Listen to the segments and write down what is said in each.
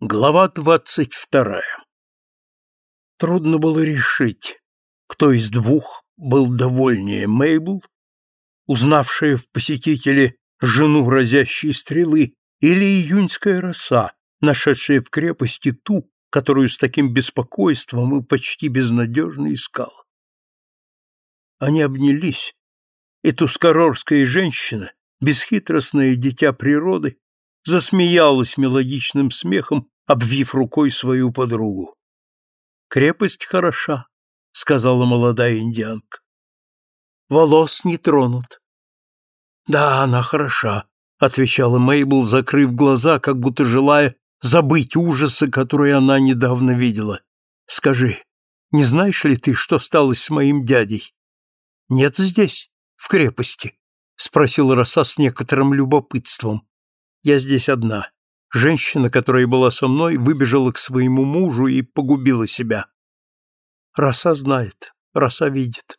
Глава двадцать вторая Трудно было решить, кто из двух был довольнее Мейбл, узнавшая в посетителе жену разящей стрелы, или июньская роса, нашедшая в крепости ту, которую с таким беспокойством и почти безнадежно искал. Они обнялись, и тускорорская женщина, бесхитростное дитя природы, засмеялась мелодичным смехом, обвив рукой свою подругу. «Крепость хороша», — сказала молодая индианка. «Волос не тронут». «Да, она хороша», — отвечала Мейбл, закрыв глаза, как будто желая забыть ужасы, которые она недавно видела. «Скажи, не знаешь ли ты, что стало с моим дядей?» «Нет здесь, в крепости», — спросила Роса с некоторым любопытством. Я здесь одна. Женщина, которая была со мной, выбежала к своему мужу и погубила себя. Роса знает, роса видит.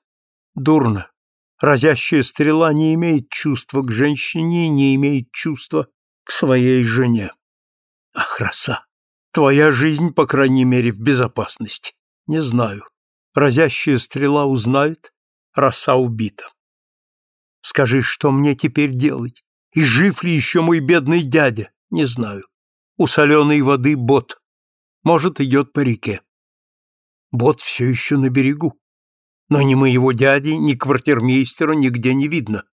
Дурно. Разящая стрела не имеет чувства к женщине не имеет чувства к своей жене. Ах, роса, твоя жизнь, по крайней мере, в безопасности. Не знаю. Разящая стрела узнает, роса убита. Скажи, что мне теперь делать? И жив ли еще мой бедный дядя? Не знаю. У соленой воды бот. Может, идет по реке. Бот все еще на берегу. Но ни моего дяди, ни квартирмейстера нигде не видно.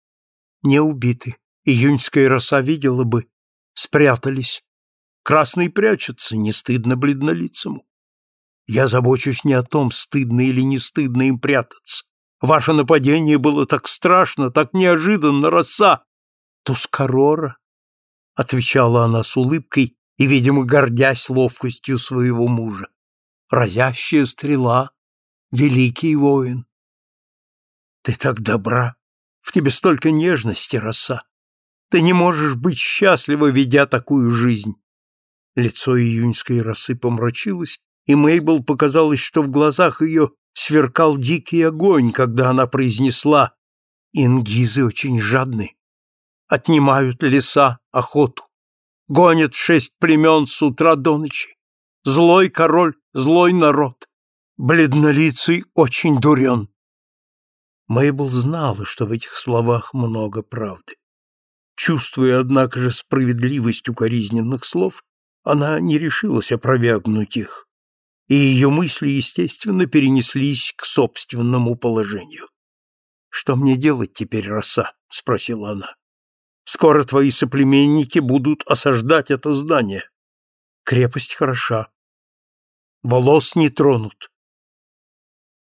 Не убиты. Июньская роса видела бы. Спрятались. Красный прячется, не стыдно бледнолицему. Я забочусь не о том, стыдно или не стыдно им прятаться. Ваше нападение было так страшно, так неожиданно, роса. Тускарора, — отвечала она с улыбкой и, видимо, гордясь ловкостью своего мужа. Разящая стрела, великий воин. Ты так добра, в тебе столько нежности, роса. Ты не можешь быть счастлива, ведя такую жизнь. Лицо июньской росы помрачилось, и Мейбл показалось, что в глазах ее сверкал дикий огонь, когда она произнесла «Ингизы очень жадны отнимают леса, охоту. Гонят шесть племен с утра до ночи. Злой король, злой народ. Бледнолицый очень дурен. Мейбл знала, что в этих словах много правды. Чувствуя, однако же, справедливость укоризненных слов, она не решилась опровергнуть их, и ее мысли, естественно, перенеслись к собственному положению. «Что мне делать теперь, роса?» — спросила она. Скоро твои соплеменники будут осаждать это здание. Крепость хороша. Волос не тронут.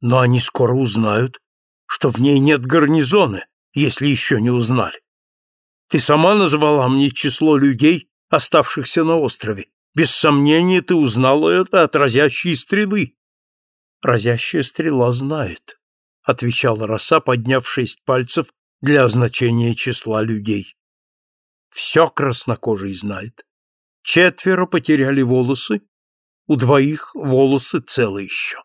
Но они скоро узнают, что в ней нет гарнизона, если еще не узнали. Ты сама назвала мне число людей, оставшихся на острове. Без сомнения, ты узнала это от разящей стрелы. Разящая стрела знает, — отвечала роса, подняв шесть пальцев для означения числа людей. Все краснокожий знает. Четверо потеряли волосы, у двоих волосы целы еще.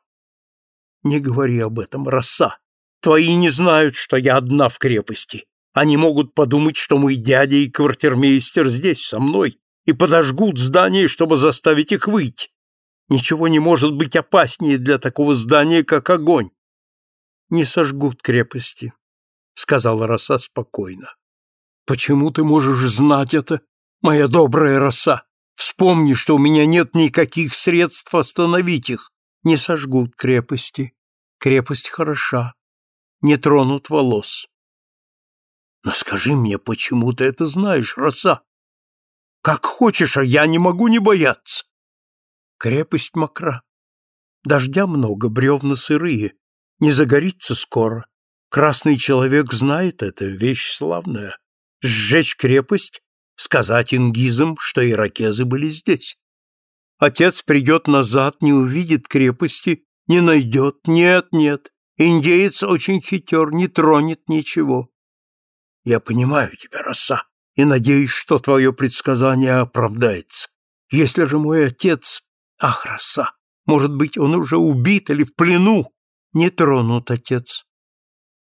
Не говори об этом, роса. Твои не знают, что я одна в крепости. Они могут подумать, что мой дядя и квартирмейстер здесь со мной и подожгут здание, чтобы заставить их выйти. Ничего не может быть опаснее для такого здания, как огонь. Не сожгут крепости, сказала роса спокойно. Почему ты можешь знать это, моя добрая роса? Вспомни, что у меня нет никаких средств остановить их. Не сожгут крепости. Крепость хороша. Не тронут волос. Но скажи мне, почему ты это знаешь, роса? Как хочешь, а я не могу не бояться. Крепость мокра. Дождя много, бревна сырые. Не загорится скоро. Красный человек знает это, вещь славная сжечь крепость, сказать ингизам, что иракезы были здесь. Отец придет назад, не увидит крепости, не найдет. Нет, нет, индеец очень хитер, не тронет ничего. Я понимаю тебя, роса, и надеюсь, что твое предсказание оправдается. Если же мой отец... Ах, роса, может быть, он уже убит или в плену? Не тронут, отец.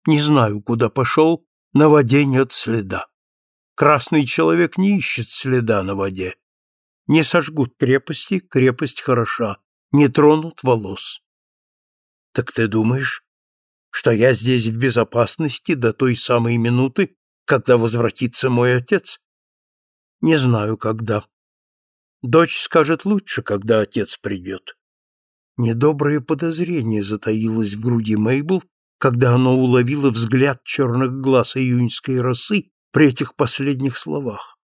Не знаю, куда пошел, на воде нет следа. Красный человек не ищет следа на воде. Не сожгут крепости, крепость хороша, не тронут волос. Так ты думаешь, что я здесь в безопасности до той самой минуты, когда возвратится мой отец? Не знаю, когда. Дочь скажет лучше, когда отец придет. Недоброе подозрение затаилось в груди Мейбл, когда она уловила взгляд черных глаз июньской росы при этих последних словах.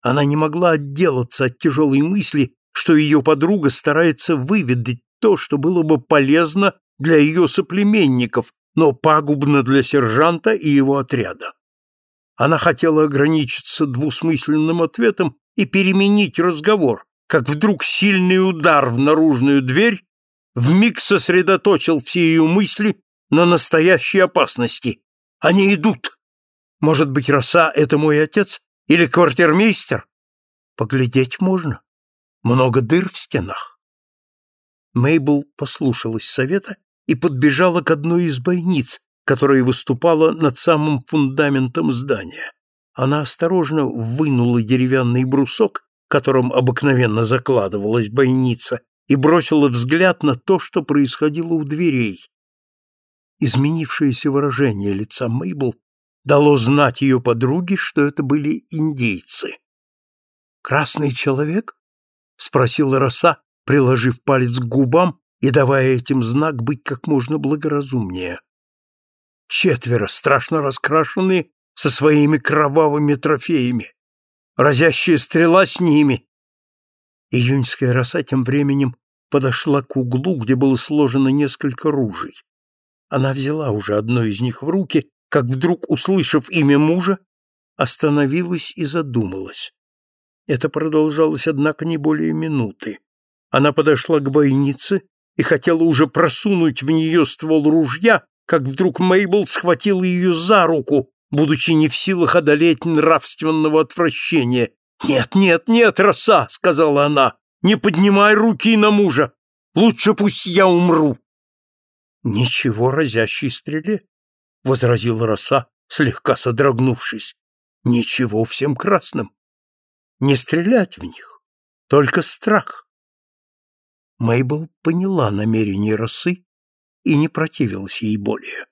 Она не могла отделаться от тяжелой мысли, что ее подруга старается выведать то, что было бы полезно для ее соплеменников, но пагубно для сержанта и его отряда. Она хотела ограничиться двусмысленным ответом и переменить разговор, как вдруг сильный удар в наружную дверь вмиг сосредоточил все ее мысли на настоящей опасности. Они идут. Может быть, роса — это мой отец или квартирмейстер? Поглядеть можно. Много дыр в стенах. Мейбл послушалась совета и подбежала к одной из бойниц, которая выступала над самым фундаментом здания. Она осторожно вынула деревянный брусок, которым обыкновенно закладывалась бойница, и бросила взгляд на то, что происходило у дверей. Изменившееся выражение лица Мейбл дало знать ее подруге, что это были индейцы. «Красный человек?» — спросила роса, приложив палец к губам и давая этим знак быть как можно благоразумнее. Четверо, страшно раскрашенные, со своими кровавыми трофеями. Разящая стрела с ними. Июньская роса тем временем подошла к углу, где было сложено несколько ружей. Она взяла уже одно из них в руки, как вдруг, услышав имя мужа, остановилась и задумалась. Это продолжалось, однако, не более минуты. Она подошла к бойнице и хотела уже просунуть в нее ствол ружья, как вдруг Мейбл схватила ее за руку, будучи не в силах одолеть нравственного отвращения. «Нет, нет, нет, роса!» — сказала она. «Не поднимай руки на мужа! Лучше пусть я умру!» «Ничего разящей стреле!» — возразила роса, слегка содрогнувшись. «Ничего всем красным! Не стрелять в них, только страх!» Мейбл поняла намерение росы и не противилась ей более.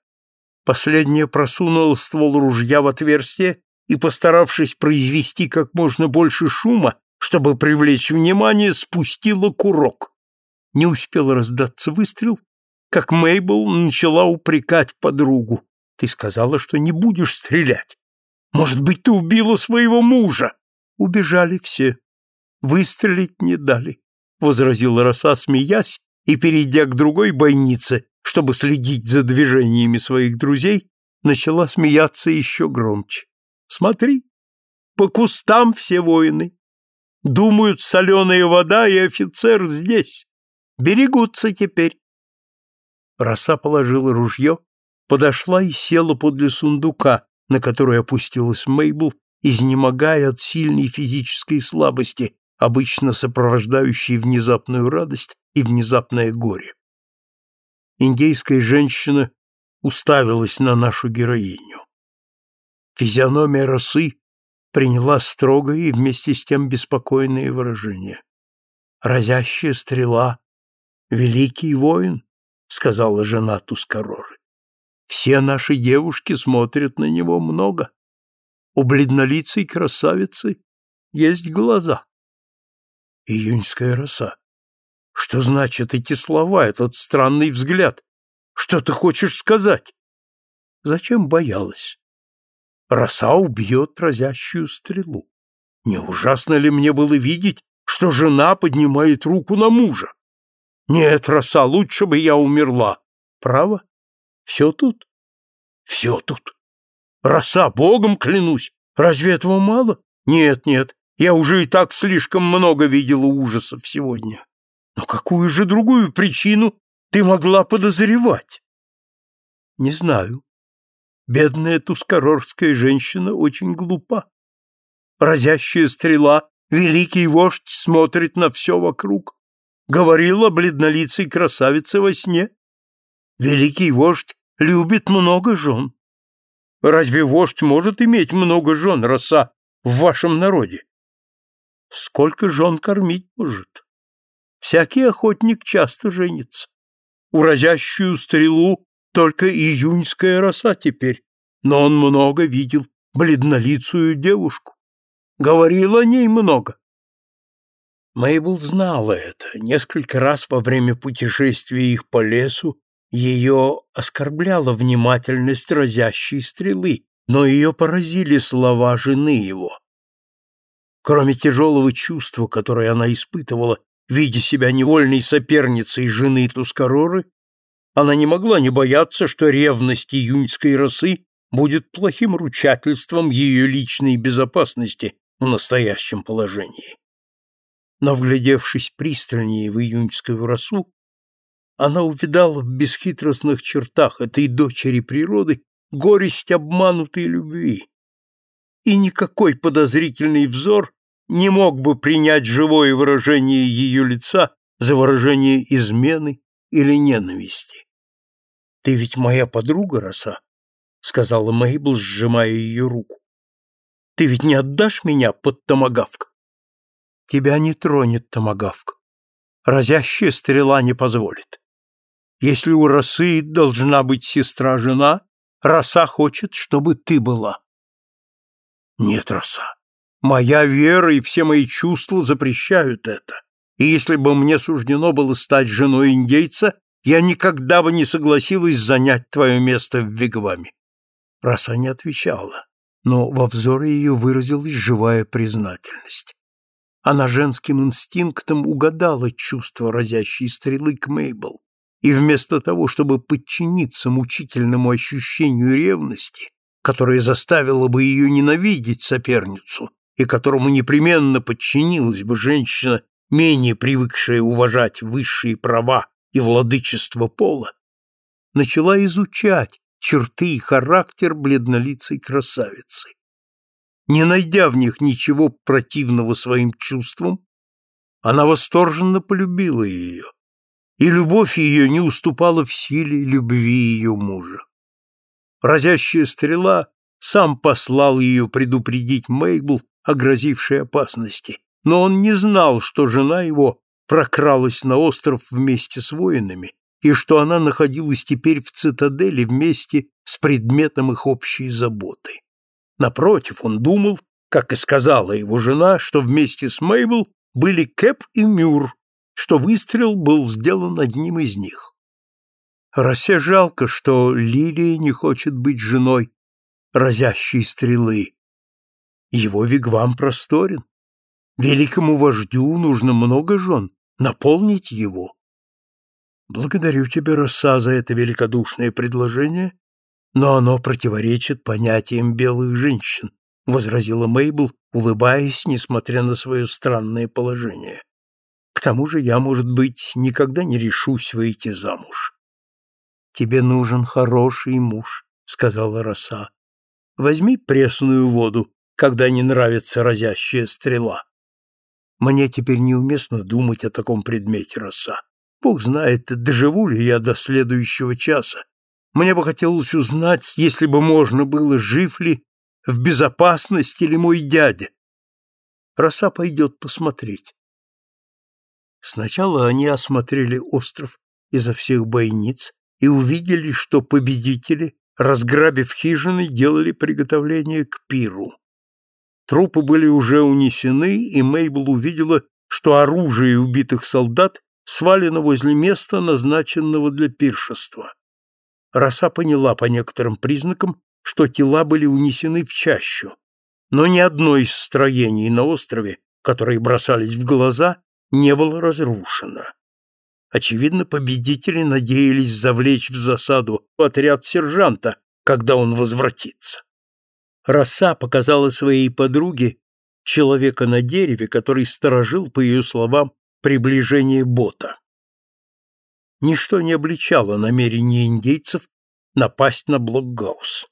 Последняя просунула ствол ружья в отверстие и, постаравшись произвести как можно больше шума, чтобы привлечь внимание, спустила курок. Не успел раздаться выстрел, как Мейбл начала упрекать подругу. «Ты сказала, что не будешь стрелять. Может быть, ты убила своего мужа?» Убежали все. Выстрелить не дали, — возразила роса, смеясь, и, перейдя к другой бойнице, чтобы следить за движениями своих друзей, начала смеяться еще громче. «Смотри, по кустам все воины. Думают, соленая вода и офицер здесь. Берегутся теперь». Роса положила ружье, подошла и села подле сундука, на который опустилась Мейбл, изнемогая от сильной физической слабости, обычно сопровождающей внезапную радость и внезапное горе индейская женщина уставилась на нашу героиню. Физиономия росы приняла строгое и вместе с тем беспокойное выражение. «Разящая стрела — великий воин», — сказала жена Тускароры. «Все наши девушки смотрят на него много. У бледнолицей красавицы есть глаза». Июньская роса. Что значат эти слова, этот странный взгляд? Что ты хочешь сказать? Зачем боялась? Роса убьет разящую стрелу. Не ужасно ли мне было видеть, что жена поднимает руку на мужа? Нет, Роса, лучше бы я умерла. Право? Все тут? Все тут. Роса, богом клянусь. Разве этого мало? Нет, нет, я уже и так слишком много видела ужасов сегодня. Но какую же другую причину ты могла подозревать? Не знаю. Бедная тускорорская женщина очень глупа. Разящая стрела, великий вождь смотрит на все вокруг. Говорила бледнолицей красавица во сне. Великий вождь любит много жен. Разве вождь может иметь много жен, роса, в вашем народе? сколько жен кормить может. Всякий охотник часто женится. У разящую стрелу только июньская роса теперь, но он много видел бледнолицую девушку. Говорил о ней много. Мейбл знала это. Несколько раз во время путешествия их по лесу ее оскорбляла внимательность разящей стрелы, но ее поразили слова жены его. Кроме тяжелого чувства, которое она испытывала, видя себя невольной соперницей жены Тускароры, она не могла не бояться, что ревность июньской росы будет плохим ручательством ее личной безопасности в настоящем положении. Но, вглядевшись пристальнее в июньскую росу, она увидала в бесхитростных чертах этой дочери природы горесть обманутой любви. И никакой подозрительный взор не мог бы принять живое выражение ее лица за выражение измены или ненависти. «Ты ведь моя подруга, Роса», — сказала Мейбл, сжимая ее руку. «Ты ведь не отдашь меня под томагавк?» «Тебя не тронет томагавк. Разящая стрела не позволит. Если у Росы должна быть сестра-жена, Роса хочет, чтобы ты была». «Нет, Роса, моя вера и все мои чувства запрещают это. И если бы мне суждено было стать женой индейца, я никогда бы не согласилась занять твое место в Вигваме. Роса не отвечала, но во взоре ее выразилась живая признательность. Она женским инстинктом угадала чувство разящей стрелы к Мейбл, и вместо того, чтобы подчиниться мучительному ощущению ревности, которое заставило бы ее ненавидеть соперницу и которому непременно подчинилась бы женщина, менее привыкшая уважать высшие права и владычество пола, начала изучать черты и характер бледнолицей красавицы. Не найдя в них ничего противного своим чувствам, она восторженно полюбила ее, и любовь ее не уступала в силе любви ее мужа. Разящая стрела сам послал ее предупредить Мейбл о грозившей опасности, но он не знал, что жена его прокралась на остров вместе с воинами и что она находилась теперь в цитадели вместе с предметом их общей заботы. Напротив, он думал, как и сказала его жена, что вместе с Мейбл были Кэп и Мюр, что выстрел был сделан одним из них. Росе жалко, что Лилия не хочет быть женой разящей стрелы. Его вигвам просторен. Великому вождю нужно много жен, наполнить его. Благодарю тебя, Роса, за это великодушное предложение, но оно противоречит понятиям белых женщин, возразила Мейбл, улыбаясь, несмотря на свое странное положение. Тому же я, может быть, никогда не решусь выйти замуж. Тебе нужен хороший муж, сказала Роса. Возьми пресную воду, когда не нравится разящая стрела. Мне теперь неуместно думать о таком предмете роса. Бог знает, доживу ли я до следующего часа. Мне бы хотелось узнать, если бы можно было, жив ли, в безопасности ли мой дядя. Роса пойдет посмотреть. Сначала они осмотрели остров изо всех бойниц и увидели, что победители, разграбив хижины, делали приготовление к пиру. Трупы были уже унесены, и Мейбл увидела, что оружие убитых солдат свалено возле места, назначенного для пиршества. Роса поняла по некоторым признакам, что тела были унесены в чащу, но ни одно из строений на острове, которые бросались в глаза, не было разрушено. Очевидно, победители надеялись завлечь в засаду отряд сержанта, когда он возвратится. Роса показала своей подруге человека на дереве, который сторожил, по ее словам, приближение бота. Ничто не обличало намерения индейцев напасть на Блокгаус.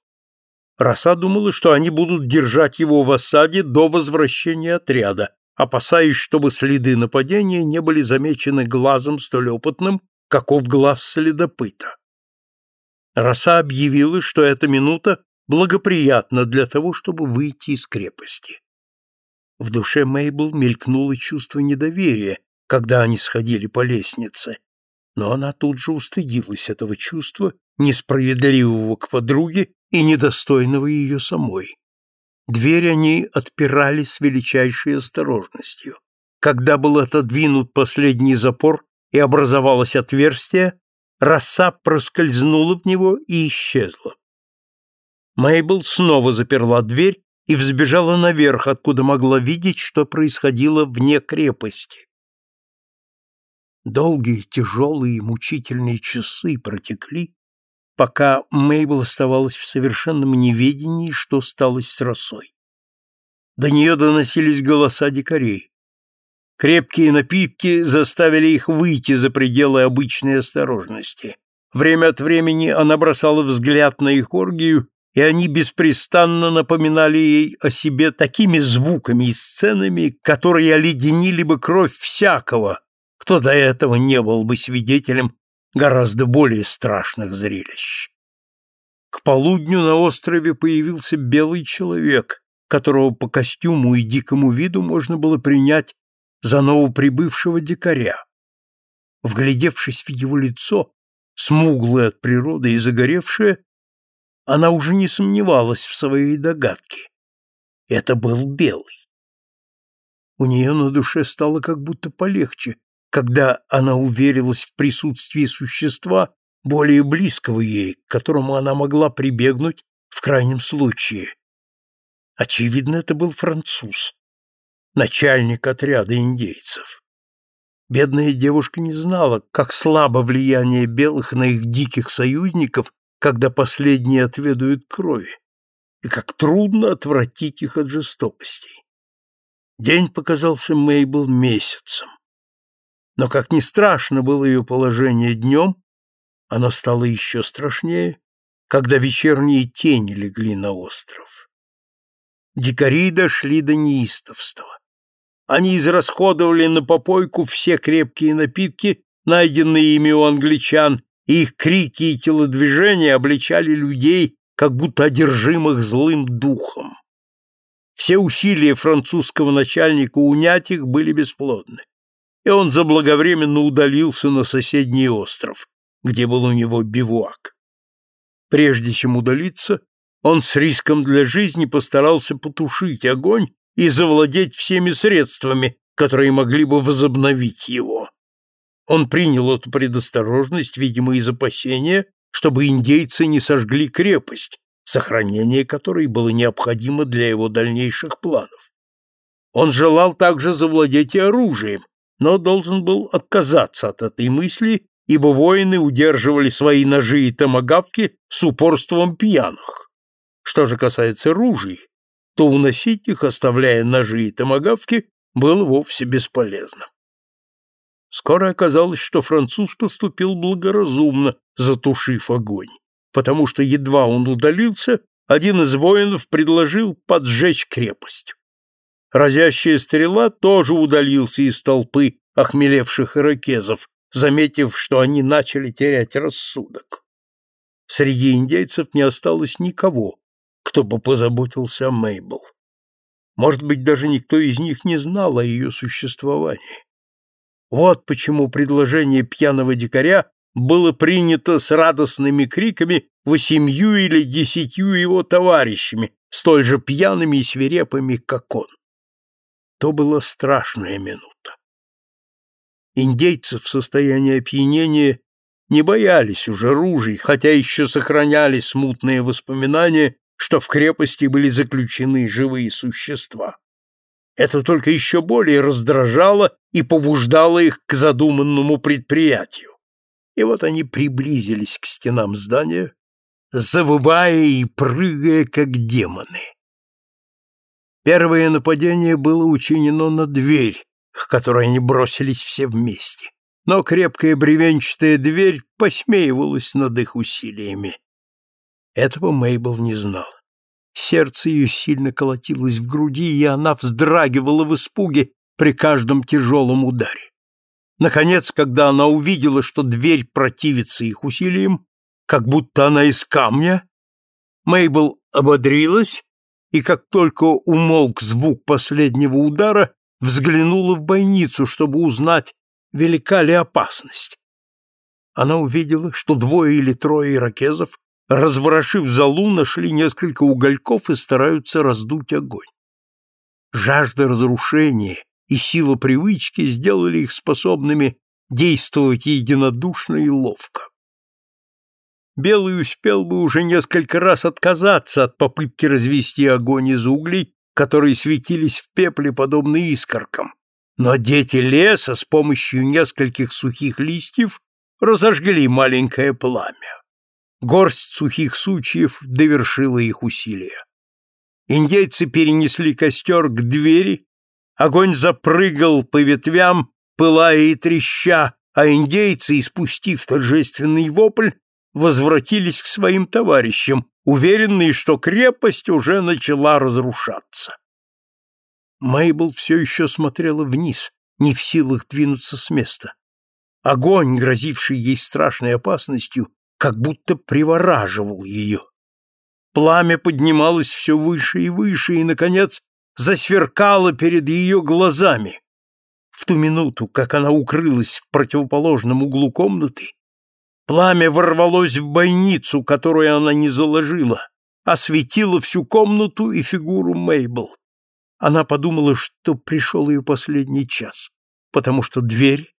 Роса думала, что они будут держать его в осаде до возвращения отряда, опасаясь, чтобы следы нападения не были замечены глазом столь опытным, каков глаз следопыта. Роса объявила, что эта минута благоприятно для того, чтобы выйти из крепости. В душе Мейбл мелькнуло чувство недоверия, когда они сходили по лестнице, но она тут же устыдилась этого чувства, несправедливого к подруге и недостойного ее самой. Дверь они отпирали с величайшей осторожностью. Когда был отодвинут последний запор и образовалось отверстие, роса проскользнула в него и исчезла. Мейбл снова заперла дверь и взбежала наверх, откуда могла видеть, что происходило вне крепости. Долгие, тяжелые и мучительные часы протекли, пока Мейбл оставалась в совершенном неведении, что стало с росой. До нее доносились голоса дикарей. Крепкие напитки заставили их выйти за пределы обычной осторожности. Время от времени она бросала взгляд на их оргию, и они беспрестанно напоминали ей о себе такими звуками и сценами, которые оледенили бы кровь всякого, кто до этого не был бы свидетелем гораздо более страшных зрелищ. К полудню на острове появился белый человек, которого по костюму и дикому виду можно было принять за новоприбывшего дикаря. Вглядевшись в его лицо, смуглое от природы и загоревшее, она уже не сомневалась в своей догадке. Это был белый. У нее на душе стало как будто полегче, когда она уверилась в присутствии существа, более близкого ей, к которому она могла прибегнуть в крайнем случае. Очевидно, это был француз, начальник отряда индейцев. Бедная девушка не знала, как слабо влияние белых на их диких союзников, когда последние отведают крови, и как трудно отвратить их от жестокостей. День показался Мейбл месяцем. Но как ни страшно было ее положение днем, оно стало еще страшнее, когда вечерние тени легли на остров. Дикари дошли до неистовства. Они израсходовали на попойку все крепкие напитки, найденные ими у англичан, и их крики и телодвижения обличали людей, как будто одержимых злым духом. Все усилия французского начальника унять их были бесплодны и он заблаговременно удалился на соседний остров, где был у него бивуак. Прежде чем удалиться, он с риском для жизни постарался потушить огонь и завладеть всеми средствами, которые могли бы возобновить его. Он принял эту предосторожность, видимо, из опасения, чтобы индейцы не сожгли крепость, сохранение которой было необходимо для его дальнейших планов. Он желал также завладеть и оружием, но должен был отказаться от этой мысли, ибо воины удерживали свои ножи и томагавки с упорством пьяных. Что же касается ружей, то уносить их, оставляя ножи и томагавки, было вовсе бесполезно. Скоро оказалось, что француз поступил благоразумно, затушив огонь, потому что едва он удалился, один из воинов предложил поджечь крепость. Разящая стрела тоже удалился из толпы охмелевших ирокезов, заметив, что они начали терять рассудок. Среди индейцев не осталось никого, кто бы позаботился о Мейбл. Может быть, даже никто из них не знал о ее существовании. Вот почему предложение пьяного дикаря было принято с радостными криками восемью или десятью его товарищами, столь же пьяными и свирепыми, как он. То была страшная минута. Индейцы в состоянии опьянения не боялись уже ружей, хотя еще сохраняли смутные воспоминания, что в крепости были заключены живые существа. Это только еще более раздражало и побуждало их к задуманному предприятию. И вот они приблизились к стенам здания, завывая и прыгая, как демоны. Первое нападение было учинено на дверь, к которой они бросились все вместе. Но крепкая бревенчатая дверь посмеивалась над их усилиями. Этого Мейбл не знал. Сердце ее сильно колотилось в груди, и она вздрагивала в испуге при каждом тяжелом ударе. Наконец, когда она увидела, что дверь противится их усилиям, как будто она из камня, Мейбл ободрилась и как только умолк звук последнего удара, взглянула в бойницу, чтобы узнать, велика ли опасность. Она увидела, что двое или трое иракезов, разворошив залу, нашли несколько угольков и стараются раздуть огонь. Жажда разрушения и сила привычки сделали их способными действовать единодушно и ловко. Белый успел бы уже несколько раз отказаться от попытки развести огонь из углей, которые светились в пепле, подобно искоркам. Но дети леса с помощью нескольких сухих листьев разожгли маленькое пламя. Горсть сухих сучьев довершила их усилия. Индейцы перенесли костер к двери, огонь запрыгал по ветвям, пылая и треща, а индейцы, испустив торжественный вопль, возвратились к своим товарищам, уверенные, что крепость уже начала разрушаться. Мейбл все еще смотрела вниз, не в силах двинуться с места. Огонь, грозивший ей страшной опасностью, как будто привораживал ее. Пламя поднималось все выше и выше, и, наконец, засверкало перед ее глазами. В ту минуту, как она укрылась в противоположном углу комнаты, Пламя ворвалось в бойницу, которую она не заложила, осветило всю комнату и фигуру Мейбл. Она подумала, что пришел ее последний час, потому что дверь,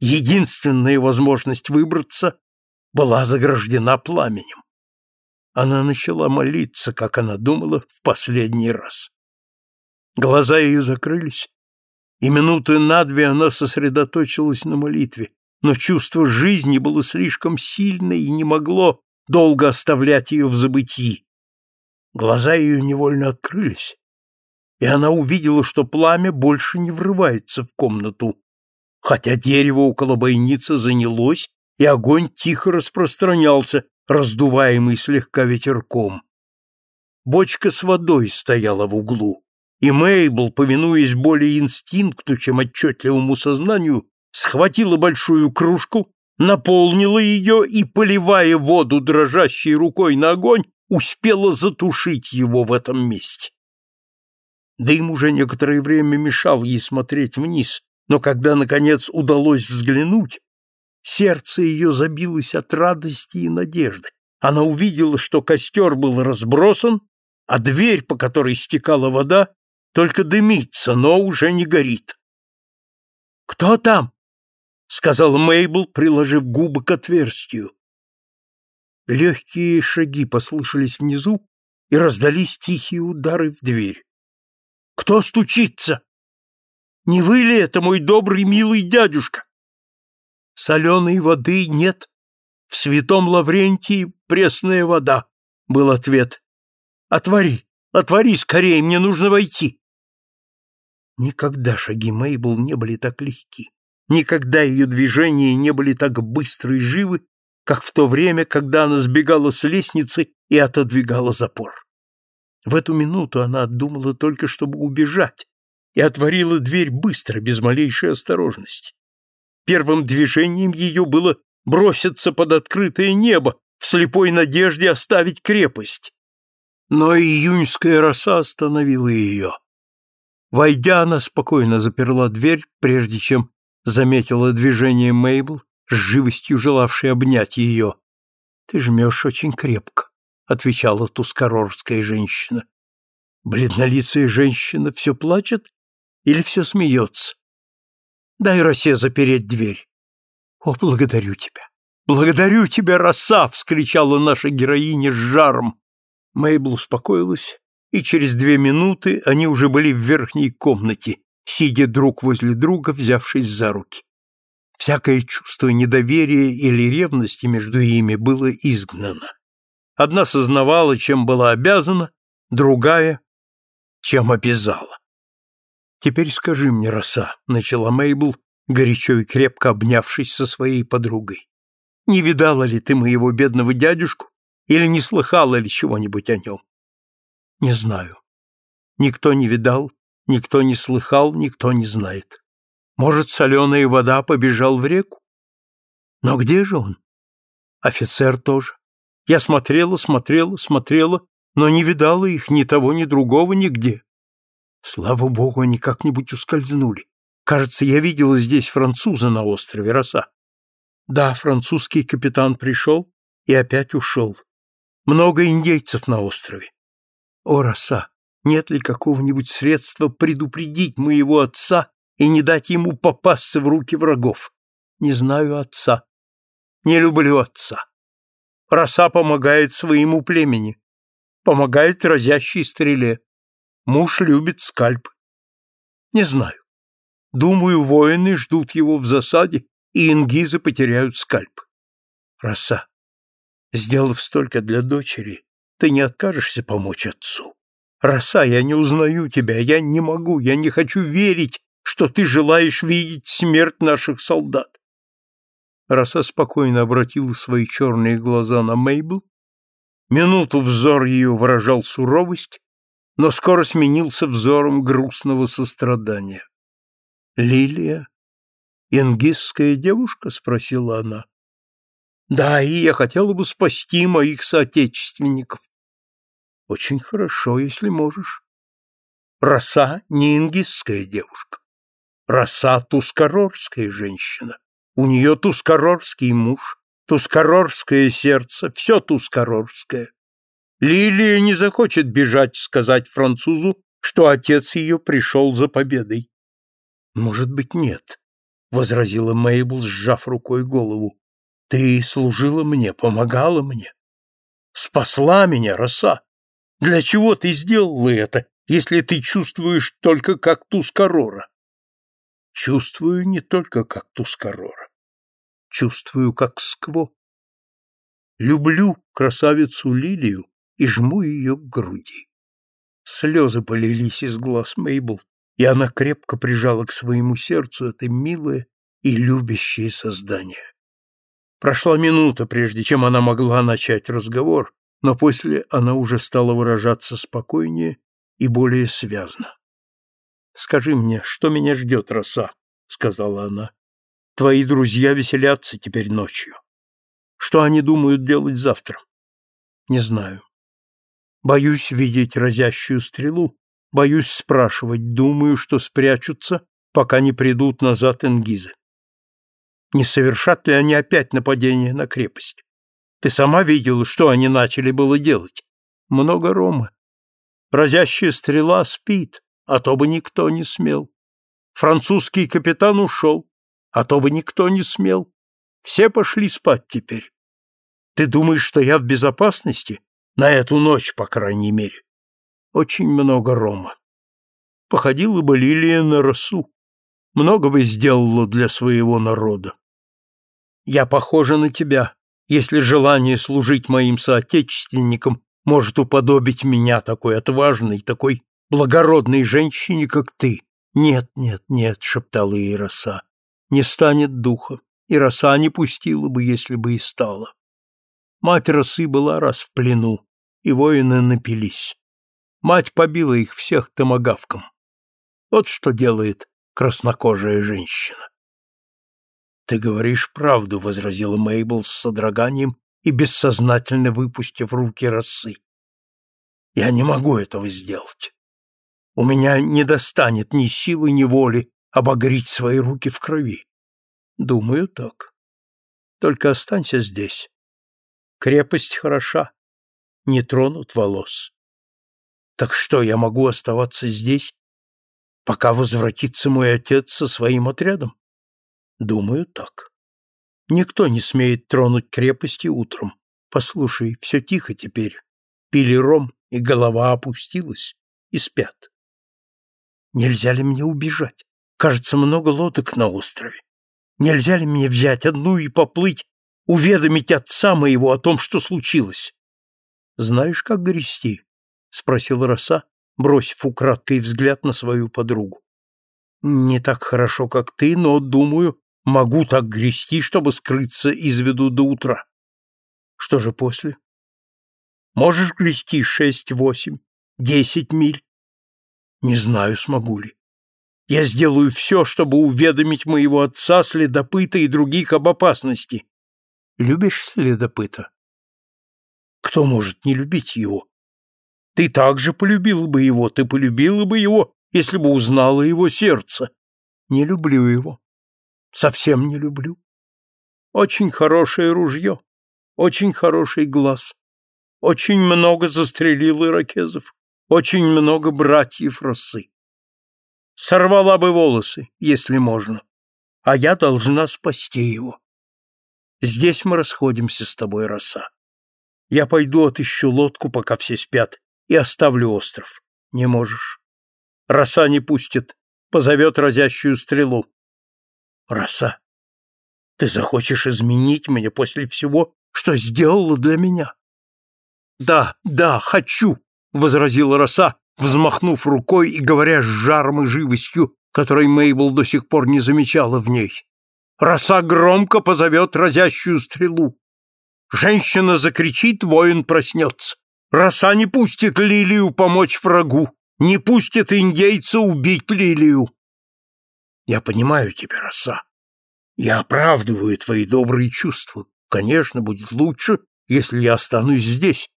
единственная возможность выбраться, была заграждена пламенем. Она начала молиться, как она думала, в последний раз. Глаза ее закрылись, и минуты на две она сосредоточилась на молитве, но чувство жизни было слишком сильно и не могло долго оставлять ее в забытии. Глаза ее невольно открылись, и она увидела, что пламя больше не врывается в комнату, хотя дерево около бойницы занялось, и огонь тихо распространялся, раздуваемый слегка ветерком. Бочка с водой стояла в углу, и Мейбл, повинуясь более инстинкту, чем отчетливому сознанию, схватила большую кружку, наполнила ее и, поливая воду дрожащей рукой на огонь, успела затушить его в этом месте. Дым уже некоторое время мешал ей смотреть вниз, но когда, наконец, удалось взглянуть, сердце ее забилось от радости и надежды. Она увидела, что костер был разбросан, а дверь, по которой стекала вода, только дымится, но уже не горит. «Кто там?» — сказал Мейбл, приложив губы к отверстию. Легкие шаги послышались внизу, и раздались тихие удары в дверь. «Кто стучится? Не вы ли это, мой добрый, милый дядюшка?» «Соленой воды нет. В святом Лаврентии пресная вода», — был ответ. «Отвори, отвори скорее, мне нужно войти». Никогда шаги Мейбл не были так легки. Никогда ее движения не были так быстры и живы, как в то время, когда она сбегала с лестницы и отодвигала запор. В эту минуту она отдумала только, чтобы убежать, и отворила дверь быстро, без малейшей осторожности. Первым движением ее было броситься под открытое небо в слепой надежде оставить крепость. Но июньская роса остановила ее. Войдя, она спокойно заперла дверь, прежде чем заметила движение Мейбл, с живостью желавшей обнять ее. «Ты жмешь очень крепко», — отвечала тускорорская женщина. Бледнолицая женщина все плачет или все смеется? Дай росе запереть дверь. О, благодарю тебя! Благодарю тебя, роса! — вскричала наша героиня с жаром. Мейбл успокоилась, и через две минуты они уже были в верхней комнате, сидя друг возле друга, взявшись за руки. Всякое чувство недоверия или ревности между ими было изгнано. Одна сознавала, чем была обязана, другая — чем обязала. «Теперь скажи мне, роса», — начала Мейбл, горячо и крепко обнявшись со своей подругой, «не видала ли ты моего бедного дядюшку или не слыхала ли чего-нибудь о нем?» «Не знаю. Никто не видал, Никто не слыхал, никто не знает. Может, соленая вода побежал в реку? Но где же он? Офицер тоже. Я смотрела, смотрела, смотрела, но не видала их ни того, ни другого нигде. Слава богу, они как-нибудь ускользнули. Кажется, я видела здесь француза на острове Роса. Да, французский капитан пришел и опять ушел. Много индейцев на острове. О, Роса, нет ли какого-нибудь средства предупредить моего отца и не дать ему попасться в руки врагов? Не знаю отца. Не люблю отца. Роса помогает своему племени. Помогает разящей стреле. Муж любит скальпы. Не знаю. Думаю, воины ждут его в засаде, и ингизы потеряют скальп. Роса, сделав столько для дочери, ты не откажешься помочь отцу. Роса, я не узнаю тебя, я не могу, я не хочу верить, что ты желаешь видеть смерть наших солдат. Роса спокойно обратила свои черные глаза на Мейбл. Минуту взор ее выражал суровость, но скоро сменился взором грустного сострадания. «Лилия? Ингисская девушка?» — спросила она. «Да, и я хотела бы спасти моих соотечественников». «Очень хорошо, если можешь». Роса не ингисская девушка. Роса — тускарорская женщина. У нее тускарорский муж, тускарорское сердце, все тускарорское. Лилия не захочет бежать сказать французу, что отец ее пришел за победой. Может быть, нет, — возразила Мейбл, сжав рукой голову. Ты служила мне, помогала мне. Спасла меня, роса. Для чего ты сделала это, если ты чувствуешь только как Тускарора? Чувствую не только как Тускарора. Чувствую как Скво. Люблю красавицу Лилию и жму ее к груди. Слезы полились из глаз Мейбл, и она крепко прижала к своему сердцу это милое и любящее создание. Прошла минута, прежде чем она могла начать разговор, но после она уже стала выражаться спокойнее и более связно. «Скажи мне, что меня ждет, роса?» — сказала она. «Твои друзья веселятся теперь ночью. Что они думают делать завтра?» «Не знаю. Боюсь видеть разящую стрелу, боюсь спрашивать, думаю, что спрячутся, пока не придут назад ингизы. Не совершат ли они опять нападение на крепость? Ты сама видела, что они начали было делать? Много рома. Разящая стрела спит, а то бы никто не смел. Французский капитан ушел, а то бы никто не смел. Все пошли спать теперь. Ты думаешь, что я в безопасности? На эту ночь, по крайней мере. Очень много рома. Походила бы Лилия на росу много бы сделала для своего народа. Я похожа на тебя, если желание служить моим соотечественникам может уподобить меня такой отважной, такой благородной женщине, как ты. Нет, нет, нет, шептала ей роса. Не станет духа, и роса не пустила бы, если бы и стала. Мать росы была раз в плену, и воины напились. Мать побила их всех томогавком. Вот что делает краснокожая женщина. «Ты говоришь правду», — возразила Мейбл с содроганием и бессознательно выпустив руки росы. «Я не могу этого сделать. У меня не достанет ни силы, ни воли обогреть свои руки в крови. Думаю, так. Только останься здесь. Крепость хороша, не тронут волос. Так что, я могу оставаться здесь пока возвратится мой отец со своим отрядом? Думаю, так. Никто не смеет тронуть крепости утром. Послушай, все тихо теперь. Пили ром, и голова опустилась, и спят. Нельзя ли мне убежать? Кажется, много лодок на острове. Нельзя ли мне взять одну и поплыть, уведомить отца моего о том, что случилось? Знаешь, как грести? — спросил Роса, бросив украдкой взгляд на свою подругу. «Не так хорошо, как ты, но, думаю, могу так грести, чтобы скрыться из виду до утра. Что же после? Можешь грести шесть, восемь, десять миль? Не знаю, смогу ли. Я сделаю все, чтобы уведомить моего отца, следопыта и других об опасности. Любишь следопыта? Кто может не любить его? Ты также полюбила бы его, ты полюбила бы его, если бы узнала его сердце. Не люблю его. Совсем не люблю. Очень хорошее ружье, очень хороший глаз. Очень много застрелил иракезов, очень много братьев росы. Сорвала бы волосы, если можно, а я должна спасти его. Здесь мы расходимся с тобой, роса. Я пойду отыщу лодку, пока все спят, и оставлю остров. Не можешь. Роса не пустит, позовет разящую стрелу. Роса, ты захочешь изменить меня после всего, что сделала для меня? Да, да, хочу, возразила Роса, взмахнув рукой и говоря с жаром и живостью, которой Мейбл до сих пор не замечала в ней. Роса громко позовет разящую стрелу. Женщина закричит, воин проснется. Роса не пустит Лилию помочь врагу, не пустит индейца убить Лилию. Я понимаю тебя, Роса. Я оправдываю твои добрые чувства. Конечно, будет лучше, если я останусь здесь.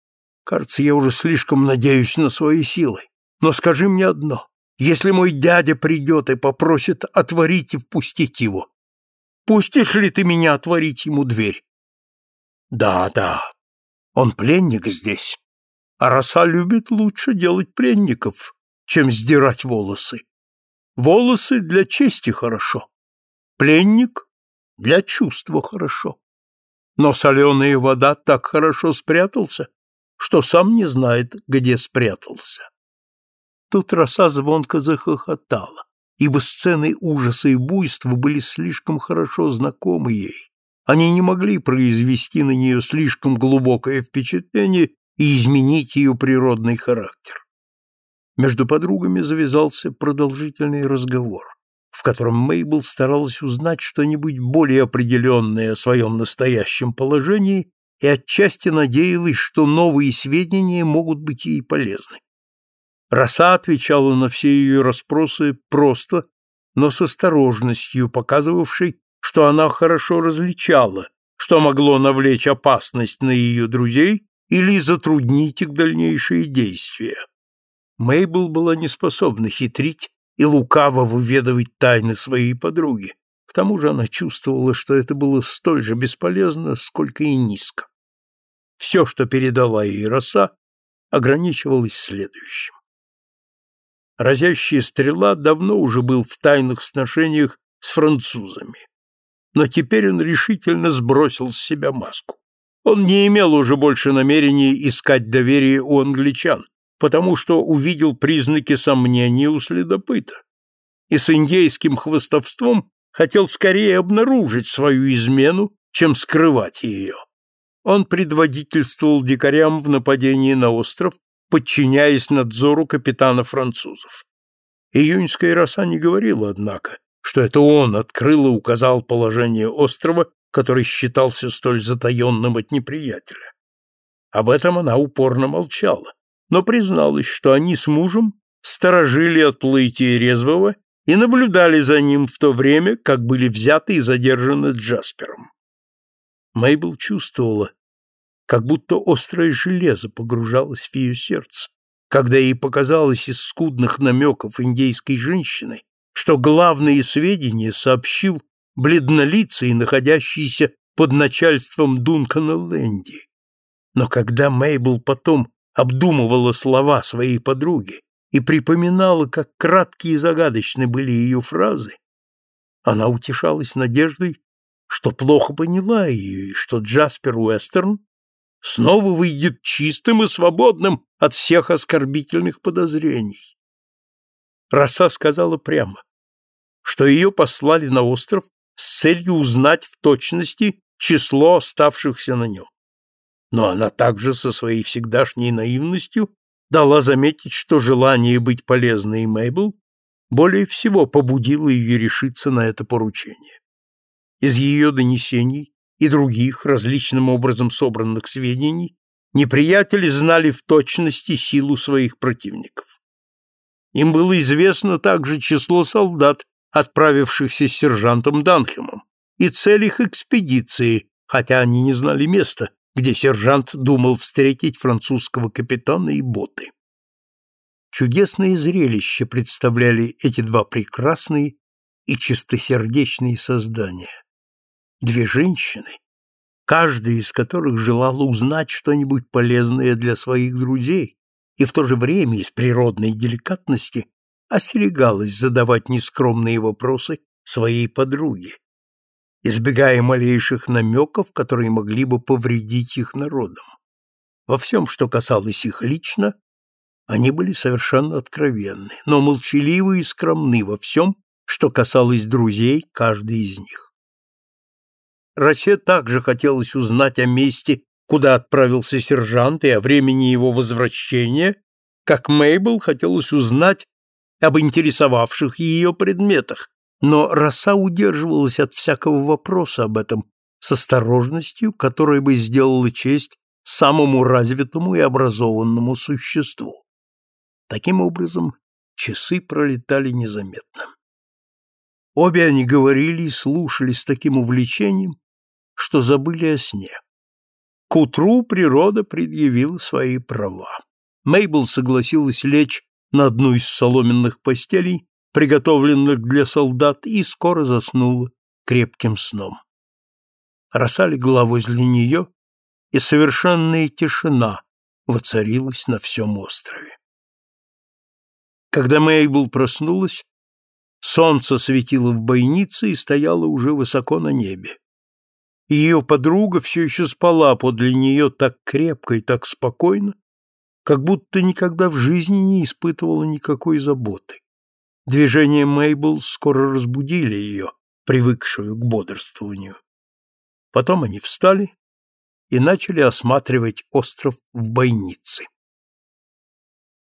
Кажется, я уже слишком надеюсь на свои силы. Но скажи мне одно. Если мой дядя придет и попросит отворить и впустить его, пустишь ли ты меня отворить ему дверь? Да, да. Он пленник здесь. А роса любит лучше делать пленников, чем сдирать волосы. Волосы для чести хорошо. Пленник для чувства хорошо. Но соленая вода так хорошо спрятался, что сам не знает, где спрятался. Тут роса звонко захохотала, ибо сцены ужаса и буйства были слишком хорошо знакомы ей. Они не могли произвести на нее слишком глубокое впечатление и изменить ее природный характер. Между подругами завязался продолжительный разговор, в котором Мейбл старалась узнать что-нибудь более определенное о своем настоящем положении и отчасти надеялась, что новые сведения могут быть ей полезны. Роса отвечала на все ее расспросы просто, но с осторожностью, показывавшей, что она хорошо различала, что могло навлечь опасность на ее друзей или затруднить их дальнейшие действия. Мейбл была не способна хитрить и лукаво выведывать тайны своей подруги. К тому же она чувствовала, что это было столь же бесполезно, сколько и низко. Все, что передала ей роса, ограничивалось следующим. Разящая стрела давно уже был в тайных сношениях с французами. Но теперь он решительно сбросил с себя маску. Он не имел уже больше намерения искать доверие у англичан, потому что увидел признаки сомнения у следопыта. И с индейским хвостовством хотел скорее обнаружить свою измену, чем скрывать ее. Он предводительствовал дикарям в нападении на остров, подчиняясь надзору капитана французов. Июньская роса не говорила, однако, что это он открыл и указал положение острова, который считался столь затаенным от неприятеля. Об этом она упорно молчала, но призналась, что они с мужем сторожили отплытие резвого и наблюдали за ним в то время, как были взяты и задержаны Джаспером. Мейбл чувствовала, как будто острое железо погружалось в ее сердце, когда ей показалось из скудных намеков индейской женщины, что главные сведения сообщил бледнолицый, находящийся под начальством Дункана Лэнди. Но когда Мейбл потом обдумывала слова своей подруги и припоминала, как краткие и загадочны были ее фразы, она утешалась надеждой, что плохо поняла ее и что Джаспер Уэстерн снова выйдет чистым и свободным от всех оскорбительных подозрений. Роса сказала прямо, что ее послали на остров с целью узнать в точности число оставшихся на нем. Но она также со своей всегдашней наивностью дала заметить, что желание быть полезной Мейбл более всего побудило ее решиться на это поручение. Из ее донесений и других различным образом собранных сведений неприятели знали в точности силу своих противников. Им было известно также число солдат, отправившихся с сержантом Данхемом, и цель их экспедиции, хотя они не знали места, где сержант думал встретить французского капитана и боты. Чудесное зрелище представляли эти два прекрасные и чистосердечные создания. Две женщины, каждая из которых желала узнать что-нибудь полезное для своих друзей и в то же время из природной деликатности остерегалась задавать нескромные вопросы своей подруге, избегая малейших намеков, которые могли бы повредить их народам. Во всем, что касалось их лично, они были совершенно откровенны, но молчаливы и скромны во всем, что касалось друзей каждой из них. Росе также хотелось узнать о месте, куда отправился сержант, и о времени его возвращения, как Мейбл хотелось узнать об интересовавших ее предметах, но Роса удерживалась от всякого вопроса об этом с осторожностью, которая бы сделала честь самому развитому и образованному существу. Таким образом, часы пролетали незаметно. Обе они говорили и слушали с таким увлечением, что забыли о сне. К утру природа предъявила свои права. Мейбл согласилась лечь на одну из соломенных постелей, приготовленных для солдат, и скоро заснула крепким сном. Роса легла возле нее, и совершенная тишина воцарилась на всем острове. Когда Мейбл проснулась, солнце светило в бойнице и стояло уже высоко на небе. Ее подруга все еще спала подле нее так крепко и так спокойно, как будто никогда в жизни не испытывала никакой заботы. Движения Мейбл скоро разбудили ее, привыкшую к бодрствованию. Потом они встали и начали осматривать остров в бойнице.